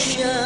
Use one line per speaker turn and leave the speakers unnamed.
ocean.